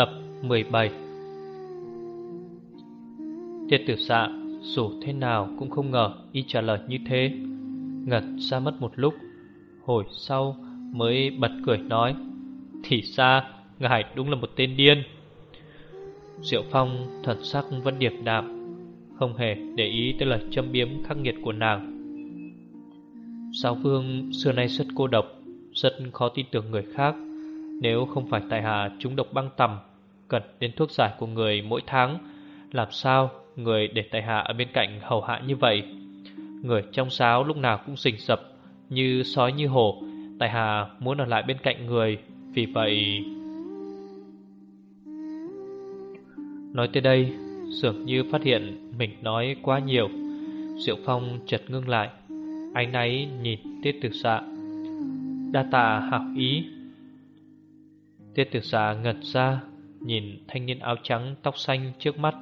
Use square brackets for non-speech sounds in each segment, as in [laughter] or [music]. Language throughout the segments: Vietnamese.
Tập 17 Tiết tử xạ, dù thế nào cũng không ngờ y trả lời như thế. Ngật ra mất một lúc, Hồi sau mới bật cười nói, Thì ra, ngài đúng là một tên điên. Diệu Phong thần sắc vẫn điệp đạm, Không hề để ý tới lời châm biếm khắc nghiệt của nàng. Giáo vương xưa nay rất cô độc, Rất khó tin tưởng người khác. Nếu không phải tại hạ chúng độc băng tầm Cần đến thuốc giải của người mỗi tháng. Làm sao người để tại hạ ở bên cạnh hầu hạ như vậy? Người trong giáo lúc nào cũng rình rập, Như sói như hổ. Tại hạ muốn ở lại bên cạnh người, Vì vậy Nói tới đây, Dường như phát hiện mình nói quá nhiều. Diệu Phong chợt ngưng lại, Ánh náy nhìn Tiết Tử xạ. Đa tạ hảo ý. Tiết Tử xạ ngật ra Nhìn thanh niên áo trắng tóc xanh trước mắt,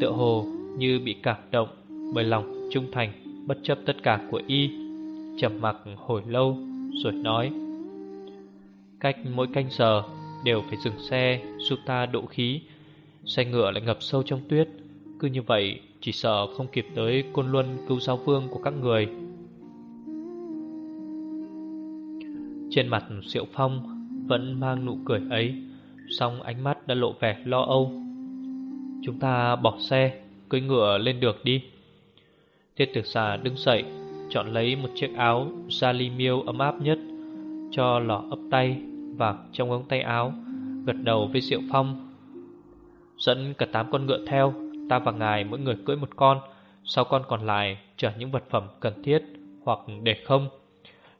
Tựa hồ như bị cảm động Bởi lòng trung thành Bất chấp tất cả của y. Trầm mặc hồi lâu Rồi nói, Cách mỗi canh giờ Đều phải dừng xe, giúp ta độ khí. Xe ngựa lại ngập sâu trong tuyết. Cứ như vậy, Chỉ sợ không kịp tới côn luân cứu giáo vương của các người. Trên mặt Diệu Phong Vẫn mang nụ cười ấy. Xong ánh mắt đã lộ vẻ lo âu. Chúng ta bỏ xe, Cưỡi ngựa lên được đi. Tiết tử xà đứng dậy, Chọn lấy một chiếc áo Sali miêu ấm áp nhất Cho lọ ấp tay và trong ống tay áo, Gật đầu với Diệu Phong. Dẫn cả tám con ngựa theo, Ta và ngài mỗi người cưỡi một con, sau con còn lại chở những vật phẩm cần thiết Hoặc để không.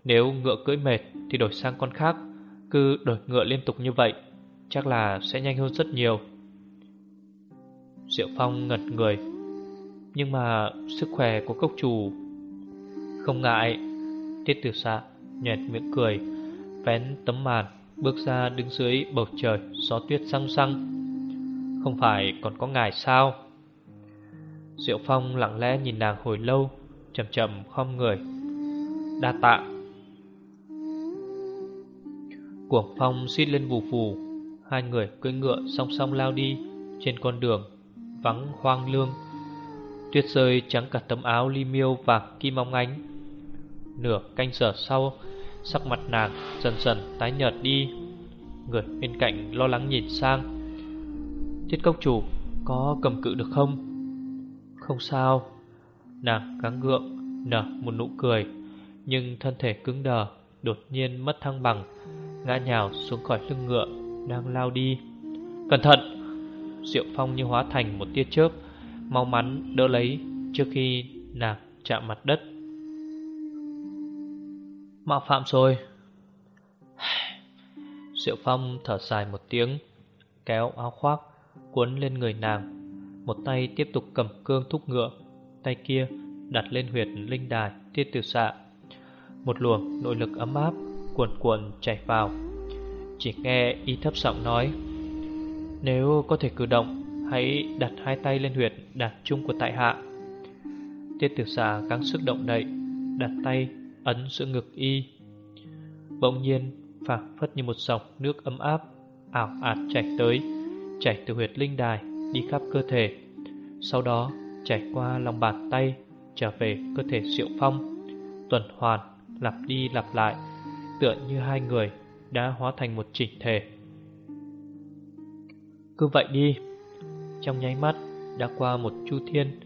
Nếu ngựa cưỡi mệt thì đổi sang con khác, Cứ đổi ngựa liên tục như vậy. Chắc là sẽ nhanh hơn rất nhiều. Diệu Phong ngật người, Nhưng mà sức khỏe của cốc chủ Không ngại. Tiết tử xạ nhẹt miệng cười, Vén tấm màn, Bước ra đứng dưới bầu trời, Gió tuyết xăng xăng. Không phải còn có ngài sao? Diệu Phong lặng lẽ nhìn nàng hồi lâu, chậm chậm khom người. Đa tạ. Cuồng phong xít lên vù vù. Hai người cưỡi ngựa song song lao đi Trên con đường Vắng hoang lương. Tuyết rơi trắng cả tấm áo ly miêu và kim óng ánh. Nửa canh giờ sau, Sắc mặt nàng dần dần tái nhợt đi. Người bên cạnh lo lắng nhìn sang. Tiết cốc chủ Có cầm cự được không? Không sao. Nàng gắng gượng, nở một nụ cười, Nhưng thân thể cứng đờ, Đột nhiên mất thăng bằng, Ngã nhào xuống khỏi lưng ngựa đang lao đi. Cẩn thận, Diệu Phong như hóa thành một tia chớp, Mau mắn đỡ lấy trước khi nàng chạm mặt đất. Mạo phạm rồi. [sighs] Diệu Phong thở dài một tiếng, Kéo áo khoác Cuốn lên người nàng, Một tay tiếp tục cầm cương thúc ngựa, Tay kia đặt lên huyệt linh đài tiết tử xạ. Một luồng nội lực ấm áp Cuồn cuộn chảy vào chỉ nghe y thấp giọng nói, Nếu có thể cử động, Hãy đặt hai tay lên huyệt đạt chung của tại hạ. Tiết tiểu xà gắng sức động đậy, Đặt tay ấn giữa ngực y. Bỗng nhiên, phảng phất như một dòng nước ấm áp, ảo ạt chảy tới, Chảy từ huyệt linh đài đi khắp cơ thể. Sau đó, chảy qua lòng bàn tay, Trở về cơ thể diệu phong, Tuần hoàn, lặp đi lặp lại, Tựa như hai người đã hóa thành một chỉnh thể. Cứ vậy đi, trong nháy mắt đã qua một chu thiên,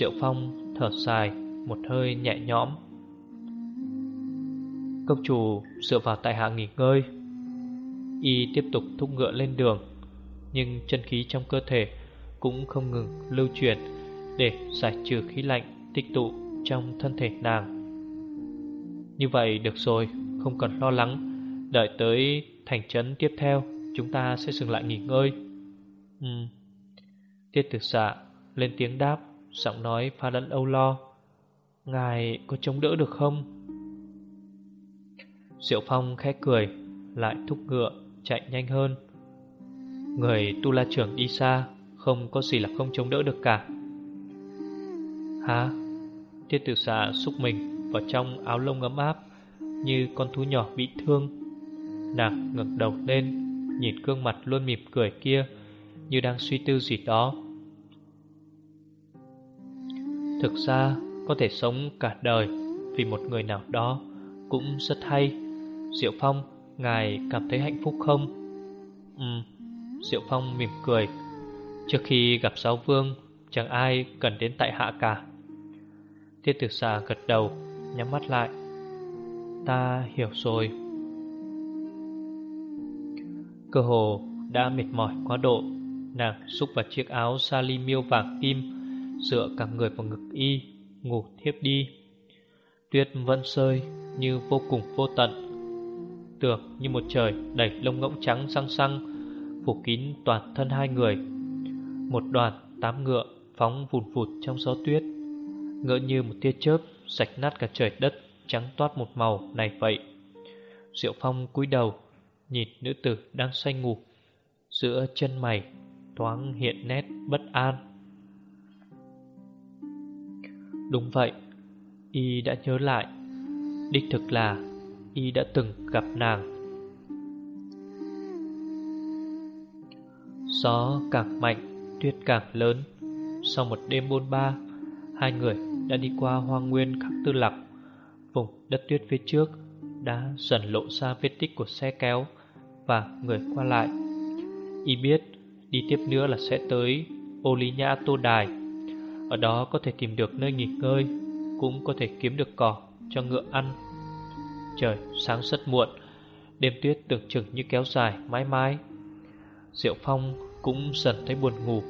Diệu Phong thở dài một hơi nhẹ nhõm. Công chủ dựa vào tại hạ nghỉ ngơi, y tiếp tục thúc ngựa lên đường, nhưng chân khí trong cơ thể cũng không ngừng lưu chuyển để giải trừ khí lạnh tích tụ trong thân thể nàng. Như vậy được rồi, không cần lo lắng Đợi tới thành trấn tiếp theo, Chúng ta sẽ dừng lại nghỉ ngơi. Ừ. Tiết tử xạ lên tiếng đáp, Giọng nói pha lẫn âu lo. Ngài có chống đỡ được không? Diệu Phong khẽ cười, Lại thúc ngựa chạy nhanh hơn. Người tu la trưởng đi xa Không có gì là không chống đỡ được cả. Hả? Tiết tử xạ xúc mình vào trong áo lông ấm áp, Như con thú nhỏ bị thương. Nàng ngẩng đầu lên, Nhìn gương mặt luôn mỉm cười kia, Như đang suy tư gì đó. Thực ra, có thể sống cả đời Vì một người nào đó Cũng rất hay. Diệu Phong, Ngài cảm thấy hạnh phúc không? Ừ Diệu Phong mỉm cười. Trước khi gặp giáo vương, Chẳng ai cần đến tại hạ cả. Thiết tử xà gật đầu, Nhắm mắt lại. Ta hiểu rồi. Cơ hồ đã mệt mỏi quá độ, Nàng xúc vào chiếc áo sali miêu vàng kim, Dựa cả người vào ngực y, Ngủ thiếp đi. Tuyết vẫn rơi như vô cùng vô tận, Tưởng như một trời đầy lông ngỗng trắng xăng xăng Phủ kín toàn thân hai người. Một đoàn tám ngựa phóng vùn vụt trong gió tuyết, Ngỡ như một tia chớp Sạch nát cả trời đất, Trắng toát một màu này vậy. Diệu Phong cúi đầu Nhìn nữ tử đang say ngủ, Giữa chân mày Thoáng hiện nét bất an. Đúng vậy, Y đã nhớ lại, Đích thực là Y đã từng gặp nàng. Gió càng mạnh, Tuyết càng lớn. Sau một đêm bôn ba, Hai người đã đi qua hoang nguyên khắc tư lạc Vùng đất tuyết phía trước Đã dần lộ ra vết tích của xe kéo. Và người qua lại. Y biết đi tiếp nữa là sẽ tới Ô Lý Nhã Tô Đài Ở đó có thể tìm được nơi nghỉ ngơi Cũng có thể kiếm được cỏ cho ngựa ăn. Trời sáng rất muộn Đêm tuyết tưởng chừng như kéo dài mãi mãi. Diệu Phong cũng dần thấy buồn ngủ.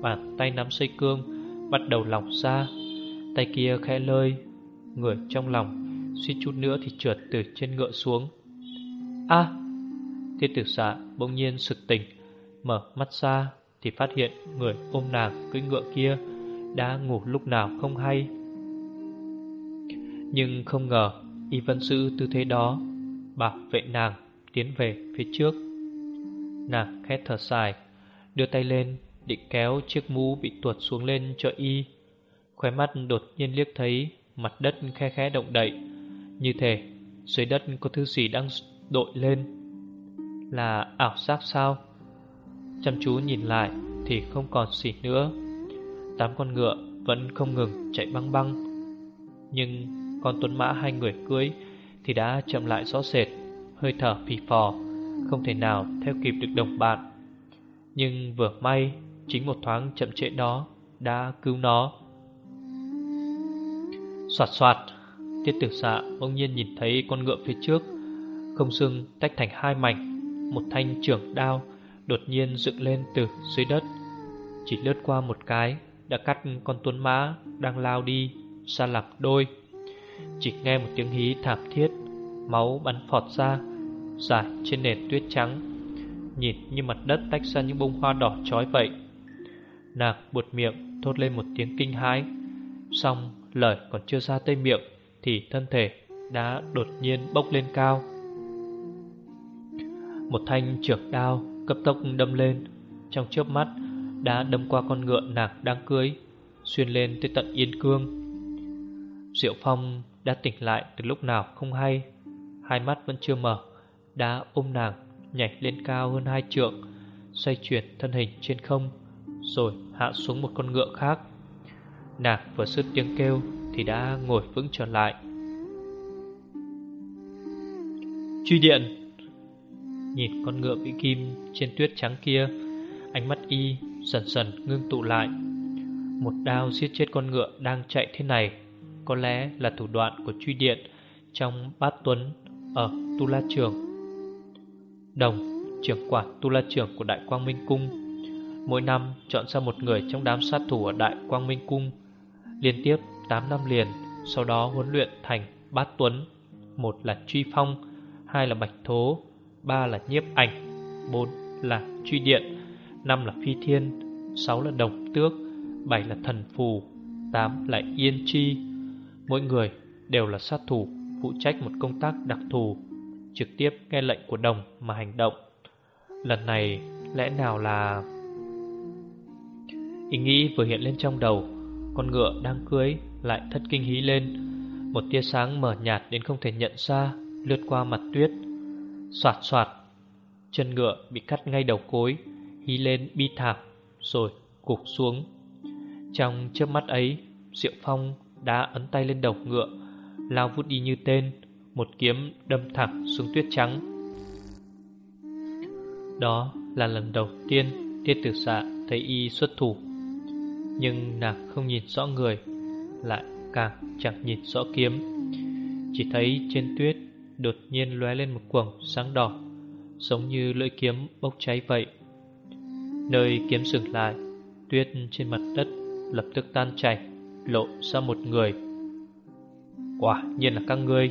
Bàn tay nắm dây cương Bắt đầu lỏng ra. Tay kia khẽ lơi Người trong lòng suy chút nữa thì trượt từ trên ngựa xuống. A! à, Tiết tử xạ bỗng nhiên sực tỉnh, Mở mắt ra Thì phát hiện người ôm nàng cưỡi ngựa kia Đã ngủ lúc nào không hay. Nhưng không ngờ Y vẫn giữ tư thế đó, Bảo vệ nàng tiến về phía trước. Nàng khét thở dài, Đưa tay lên định kéo chiếc mũ bị tuột xuống lên cho Y. Khóe mắt đột nhiên liếc thấy Mặt đất khe khẽ động đậy, Như thể dưới đất có thứ gì đang đội lên. Là ảo giác sao? Chăm chú nhìn lại Thì không còn gì nữa. Tám con ngựa vẫn không ngừng chạy băng băng. Nhưng con tuấn mã hai người cưới Thì đã chậm lại rõ rệt, Hơi thở phì phò, Không thể nào theo kịp được đồng bạn. Nhưng vừa may, Chính một thoáng chậm trễ đó Đã cứu nó. Xoạt xoạt, Tiết tử xạ bỗng nhiên nhìn thấy con ngựa phía trước, Không xương tách thành hai mảnh. Một thanh trưởng đao Đột nhiên dựng lên từ dưới đất. Chỉ lướt qua một cái, Đã cắt con tuấn mã đang lao đi Xa làm đôi. Chỉ nghe một tiếng hí thảm thiết, Máu bắn phọt ra, Dài trên nền tuyết trắng. Nhìn như mặt đất tách ra những bông hoa đỏ trói vậy. Nàng buột miệng thốt lên một tiếng kinh hãi. Xong, lời còn chưa ra tây miệng Thì thân thể đã đột nhiên bốc lên cao. Một thanh trượt đao cấp tốc đâm lên. Trong chớp mắt, đã đâm qua con ngựa nạc đang cưới, Xuyên lên tới tận Yên Cương. Diệu Phong đã tỉnh lại từ lúc nào không hay, Hai mắt vẫn chưa mở, Đã ôm nàng nhảy lên cao hơn hai trượng, Xoay chuyển thân hình trên không, Rồi hạ xuống một con ngựa khác. Nàng vừa sứt tiếng kêu Thì đã ngồi vững trở lại. Truy điện. Nhìn con ngựa bị kim trên tuyết trắng kia Ánh mắt y dần dần ngưng tụ lại. Một đao giết chết con ngựa đang chạy thế này Có lẽ là thủ đoạn của truy điện Trong bát tuấn ở Tu La Trường. Đồng, trưởng quản Tu La Trường của Đại Quang Minh Cung Mỗi năm chọn ra một người trong đám sát thủ ở Đại Quang Minh Cung Liên tiếp 8 năm liền Sau đó huấn luyện thành bát tuấn. Một là truy phong Hai là bạch thố ba là nhiếp ảnh, bốn là truy điện, năm là phi thiên, sáu là đồng tước, bảy là thần phù, tám là yên chi. Mỗi người đều là sát thủ, phụ trách một công tác đặc thù, trực tiếp nghe lệnh của đồng mà hành động. Lần này lẽ nào là... Ý nghĩ vừa hiện lên trong đầu, con ngựa đang cưới lại thất kinh hí lên. Một tia sáng mờ nhạt đến không thể nhận ra, lướt qua mặt tuyết. Soạt soạt, chân ngựa bị cắt ngay đầu cối, hí lên bi thảm, rồi cục xuống. Trong chớp mắt ấy, Diệu Phong đã ấn tay lên đầu ngựa, lao vút đi như tên, một kiếm đâm thẳng xuống tuyết trắng. Đó là lần đầu tiên Tiết tử xạ thấy y xuất thủ Nhưng nàng không nhìn rõ người Lại càng chẳng nhìn rõ kiếm Chỉ thấy trên tuyết Đột nhiên lóe lên một quầng sáng đỏ, Giống như lưỡi kiếm bốc cháy vậy. Nơi kiếm dừng lại, Tuyết trên mặt đất lập tức tan chảy, Lộ ra một người. Quả nhiên là các ngươi.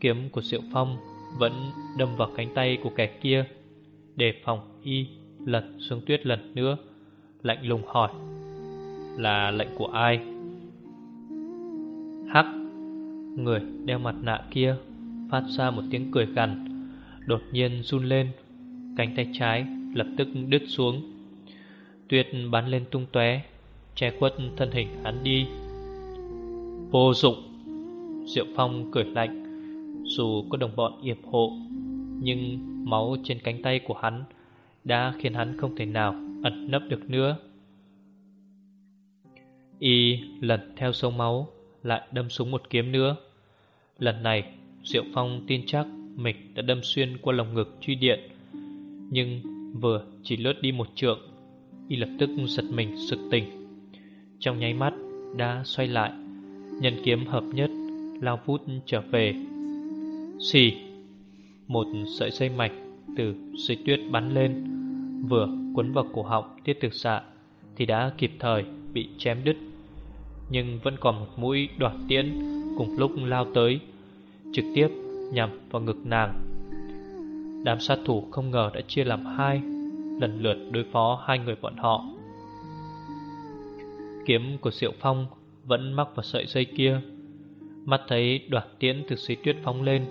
Kiếm của Diệu Phong Vẫn đâm vào cánh tay của kẻ kia, Đề phòng y lật xuống tuyết lần nữa, Lạnh lùng hỏi, Là lệnh của ai? Hắc, Người đeo mặt nạ kia Phát ra một tiếng cười gằn Đột nhiên run lên, Cánh tay trái lập tức đứt xuống. Tuyết bắn lên tung tóe, Che khuất thân hình hắn đi. Vô dụng! Diệu Phong cười lạnh. Dù có đồng bọn yểm hộ, Nhưng máu trên cánh tay của hắn đã khiến hắn không thể nào ẩn nấp được nữa. Y lần theo sông máu lại đâm súng một kiếm nữa. Lần này Diệu Phong tin chắc mình đã đâm xuyên qua lồng ngực truy điện. Nhưng vừa chỉ lướt đi một trượng, Y lập tức giật mình sực tỉnh. Trong nháy mắt đã xoay lại, nhân kiếm hợp nhất lao vút trở về. Xì, một sợi dây mạch từ dưới tuyết bắn lên Vừa cuốn vào cổ họng tiết thực xạ Thì đã kịp thời bị chém đứt Nhưng vẫn còn một mũi đoạt tiễn Cùng lúc lao tới Trực tiếp nhằm vào ngực nàng. Đám sát thủ không ngờ đã chia làm hai, Lần lượt đối phó hai người bọn họ. Kiếm của Diệu Phong vẫn mắc vào sợi dây kia. Mắt thấy đoạt tiễn từ xí tuyết phóng lên,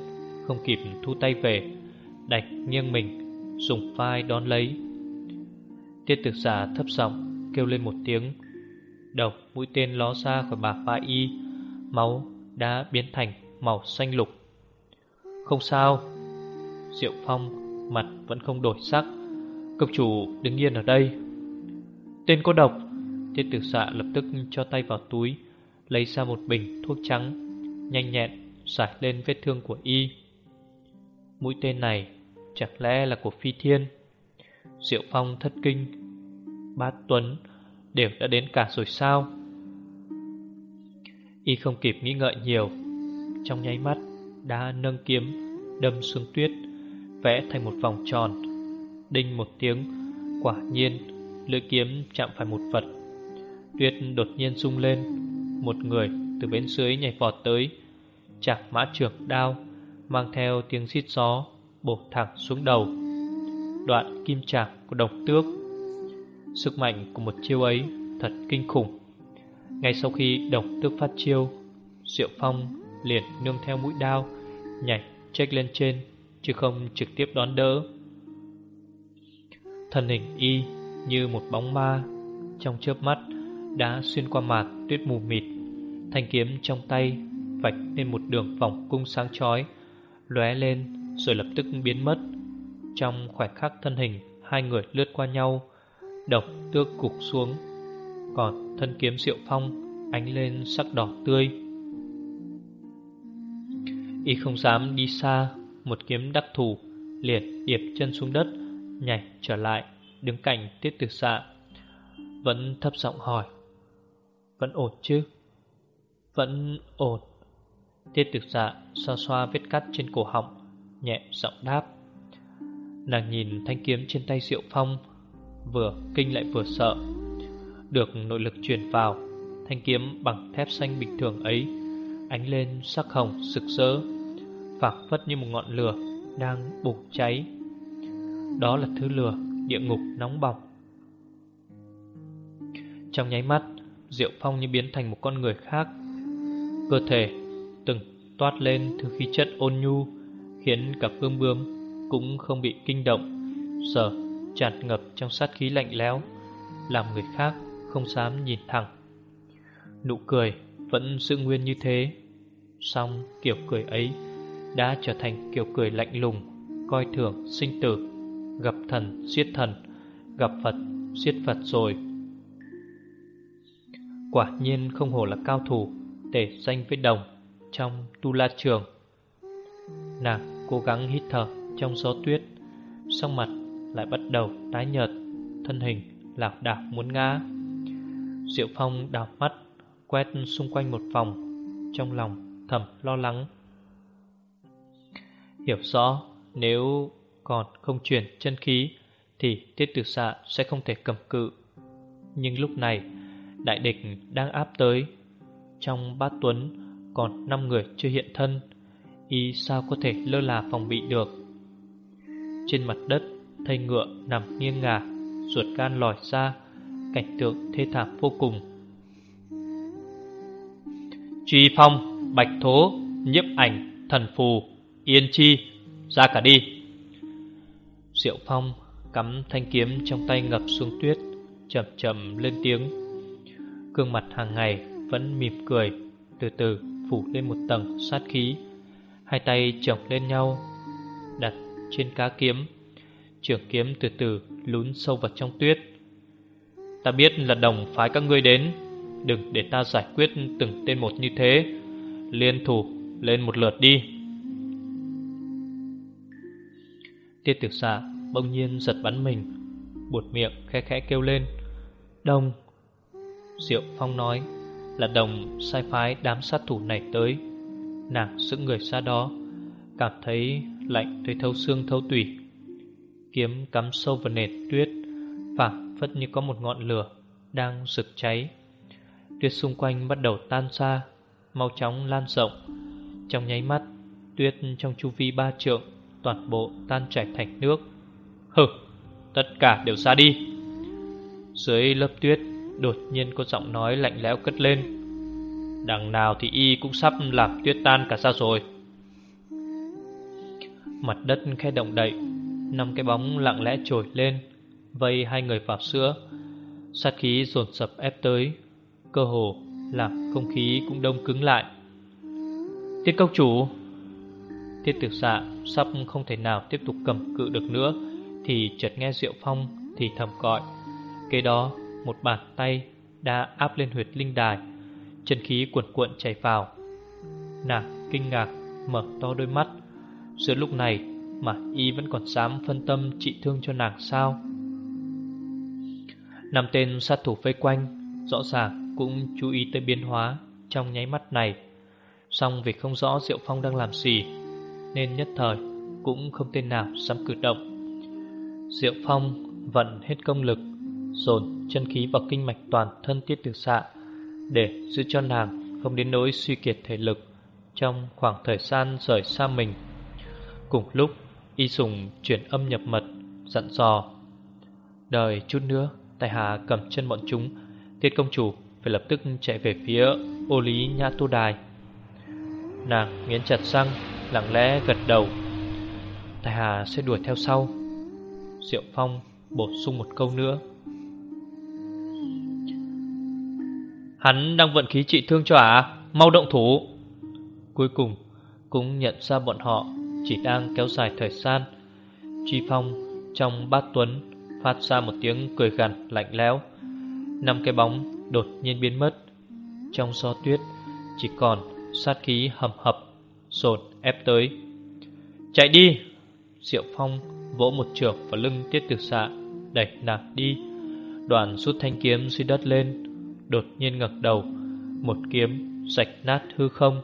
Không kịp thu tay về, Đành nghiêng mình, Dùng vai đón lấy. Tiết tử giả thấp giọng Kêu lên một tiếng, Đầu mũi tên ló ra khỏi bà vai y, Máu đã biến thành màu xanh lục. Không sao, Diệu Phong mặt vẫn không đổi sắc. Cốc chủ đứng yên ở đây. Tên có độc Tiết tử xạ lập tức cho tay vào túi, Lấy ra một bình thuốc trắng, Nhanh nhẹn Giải lên vết thương của y. Mũi tên này Chẳng lẽ là của Phi Thiên? Diệu Phong thất kinh. Bát Tuấn Đều đã đến cả rồi sao? Y không kịp nghĩ ngợi nhiều trong nháy mắt, Đã nâng kiếm, Đâm xuống tuyết, Vẽ thành một vòng tròn. Đinh một tiếng, Quả nhiên, Lưỡi kiếm chạm phải một vật. Tuyết đột nhiên rung lên, Một người từ bên dưới nhảy vọt tới, Chạc mã trưởng đao, Mang theo tiếng xít gió, bổ thẳng xuống đầu. Đoạn kim trạc của đồng tước, Sức mạnh của một chiêu ấy thật kinh khủng. Ngay sau khi đồng tước phát chiêu, Diệu Phong liền nương theo mũi đao Nhảy trách lên trên Chứ không trực tiếp đón đỡ Thân hình y như một bóng ma Trong chớp mắt đã xuyên qua màn tuyết mù mịt Thanh kiếm trong tay vạch lên một đường vòng cung sáng chói lóe lên rồi lập tức biến mất. Trong khoảnh khắc thân hình, hai người lướt qua nhau, độc tước cục xuống, còn thân kiếm diệu phong ánh lên sắc đỏ tươi. Y không dám đi xa, một kiếm đắc thủ, liền điệp chân xuống đất, nhảy trở lại, đứng cạnh tiết tử xạ. Vẫn thấp giọng hỏi, vẫn ổn chứ? Vẫn ổn. Tiết tử dạ xoa xoa vết cắt trên cổ họng nhẹ giọng đáp Nàng nhìn thanh kiếm trên tay Diệu Phong Vừa kinh lại vừa sợ Được nội lực truyền vào Thanh kiếm bằng thép xanh bình thường ấy Ánh lên sắc hồng sực sỡ phảng phất như một ngọn lửa đang bùng cháy. Đó là thứ lửa địa ngục nóng bỏng. Trong nháy mắt, Diệu Phong như biến thành một con người khác. Cơ thể từng toát lên thứ khí chất ôn nhu, khiến cả phương bướm cũng không bị kinh động, sợ tràn ngập trong sát khí lạnh lẽo, làm người khác không dám nhìn thẳng. Nụ cười vẫn giữ nguyên như thế, xong kiểu cười ấy đã trở thành kiểu cười lạnh lùng, coi thường sinh tử, gặp thần giết thần, gặp Phật giết Phật rồi. Quả nhiên không hổ là cao thủ để danh với đồng trong tu la trường. Nàng cố gắng hít thở trong gió tuyết, song mặt lại bắt đầu tái nhợt, thân hình lạc đảo muốn ngã. Diệu Phong đảo mắt, quét xung quanh một vòng, trong lòng thầm lo lắng. Hiểu rõ nếu còn không chuyển chân khí thì tiết tử xạ sẽ không thể cầm cự. Nhưng lúc này, đại địch đang áp tới. Trong bát tuấn còn 5 người chưa hiện thân, y sao có thể lơ là phòng bị được. Trên mặt đất, thây ngựa nằm nghiêng ngả, ruột gan lòi ra, cảnh tượng thê thảm vô cùng. Truy phong, bạch thố, nhiếp ảnh, thần phù, yên chi, ra cả đi. Diệu phong cắm thanh kiếm trong tay ngập xuống tuyết, chậm chậm lên tiếng. Cương mặt hàng ngày vẫn mỉm cười, từ từ phủ lên một tầng sát khí. Hai tay chồng lên nhau, đặt trên cá kiếm. Trường kiếm từ từ lún sâu vào trong tuyết. Ta biết là đồng phái các ngươi đến, đừng để ta giải quyết từng tên một như thế. Liên thủ lên một lượt đi. Tiết tiểu xà bỗng nhiên giật bắn mình, Buột miệng khẽ khẽ kêu lên. Đồng, Diệu Phong nói Là đồng sai phái đám sát thủ này tới. Nàng sững người xa đó, Cảm thấy lạnh tới thấu xương thấu tủy. Kiếm cắm sâu vào nền tuyết, phảng phất như có một ngọn lửa Đang rực cháy. Tuyết xung quanh bắt đầu tan xa. Mau chóng lan rộng. Trong nháy mắt Tuyết trong chu vi ba trượng Toàn bộ tan chảy thành nước. Hừ, tất cả đều ra đi. Dưới lớp tuyết Đột nhiên có giọng nói lạnh lẽo cất lên. Đằng nào thì y cũng sắp làm tuyết tan cả ra rồi. Mặt đất khe động đậy Năm cái bóng lặng lẽ trồi lên Vây hai người vào sữa. Sát khí dồn sập ép tới Cơ hồ làm không khí cũng đông cứng lại Tiết công chủ Tiết tiểu xạ sắp không thể nào tiếp tục cầm cự được nữa thì chợt nghe Diệu Phong thì thầm gọi. Kế đó, một bàn tay đã áp lên huyệt linh đài, chân khí cuộn cuộn chảy vào. Nàng kinh ngạc mở to đôi mắt, giữa lúc này mà y vẫn còn dám phân tâm trị thương cho nàng sao? Năm tên sát thủ vây quanh, rõ ràng cũng chú ý tới biến hóa trong nháy mắt này. Song vì không rõ Diệu Phong đang làm gì, nên nhất thời cũng không tên nào dám cử động. Diệu Phong vận hết công lực Dồn chân khí vào kinh mạch toàn thân tiết tử xạ Để giữ cho nàng không đến nỗi suy kiệt thể lực Trong khoảng thời gian rời xa mình Cùng lúc Y Sùng chuyển âm nhập mật Dặn dò đợi chút nữa Tài hạ cầm chân bọn chúng Tiết công chủ phải lập tức chạy về phía ô lý nhã tu đài. Nàng nghiến chặt răng, Lặng lẽ gật đầu. Tài hà sẽ đuổi theo sau. Diệu Phong bổ sung một câu nữa. Hắn đang vận khí trị thương cho ả à? Mau động thủ. Cuối cùng, cũng nhận ra bọn họ Chỉ đang kéo dài thời gian. Truy Phong trong bát tuấn Phát ra một tiếng cười gằn lạnh lẽo. Năm cái bóng đột nhiên biến mất. Trong gió tuyết Chỉ còn sát khí hầm hập Sồn ép tới. Chạy đi! Diệu Phong vỗ một trượt vào lưng tiết tử xạ, đẩy nàng đi. Đoàn rút thanh kiếm dưới đất lên, đột nhiên ngẩng đầu, một kiếm rạch nát hư không,